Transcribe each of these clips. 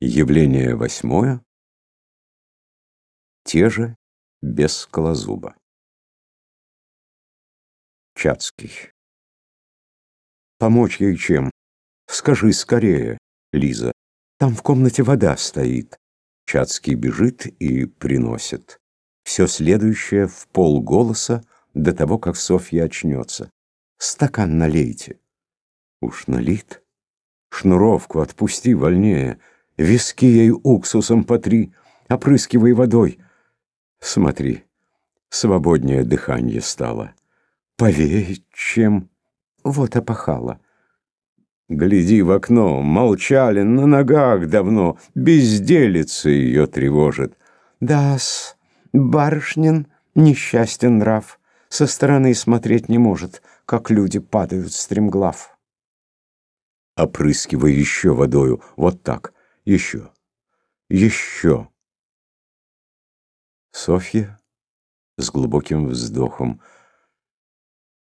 Явление восьмое. Те же без скалозуба. Чацкий. Помочь ей чем? Скажи скорее, Лиза. Там в комнате вода стоит. Чацкий бежит и приносит. Все следующее в полголоса до того, как Софья очнется. Стакан налейте. Уж налит. Шнуровку отпусти вольнее. Виски ей уксусом потри, опрыскивай водой. Смотри, свободнее дыхание стало. Повеет чем. Вот опахала. Гляди в окно, молчали на ногах давно, Безделица ее тревожит. Да-с, барышнин несчастен нрав, Со стороны смотреть не может, Как люди падают стремглав. Опрыскивай еще водою, вот так. Еще. Еще. Софья с глубоким вздохом.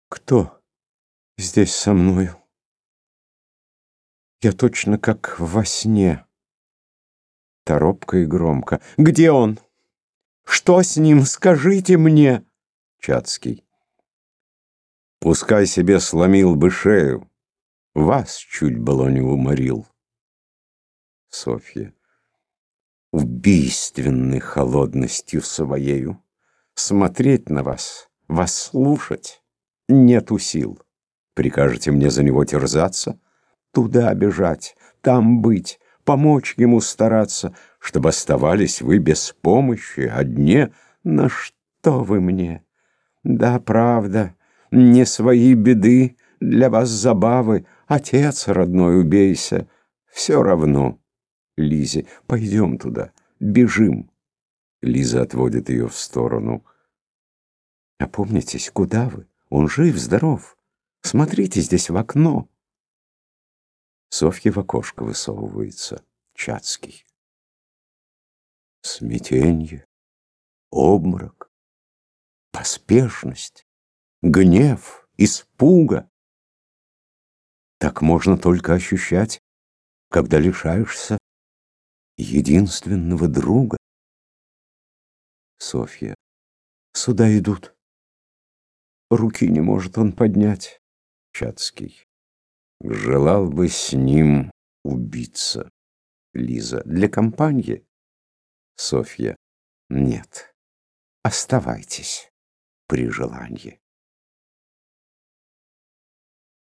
Кто здесь со мною? Я точно как во сне. Торопко и громко. Где он? Что с ним? Скажите мне. Чацкий. Пускай себе сломил бы шею. Вас чуть было не уморил. Софья. Убийственной холодностью своею. Смотреть на вас, вас слушать нету сил. Прикажете мне за него терзаться? Туда бежать, там быть, помочь ему стараться, чтобы оставались вы без помощи, одни. На что вы мне? Да, правда, не свои беды, для вас забавы, отец родной убейся, все равно. Лизе. «Пойдем туда, бежим». Лиза отводит ее в сторону. «Опомнитесь, куда вы? Он жив, здоров. Смотрите здесь в окно». Софья в окошко высовывается. Чацкий. Смятенье, обморок, поспешность, гнев, испуга. Так можно только ощущать, когда лишаешься единственного друга. Софья. Сюда идут. Руки не может он поднять. Чацкий. Желал бы с ним убиться. Лиза. Для компании? Софья. Нет. Оставайтесь при желании.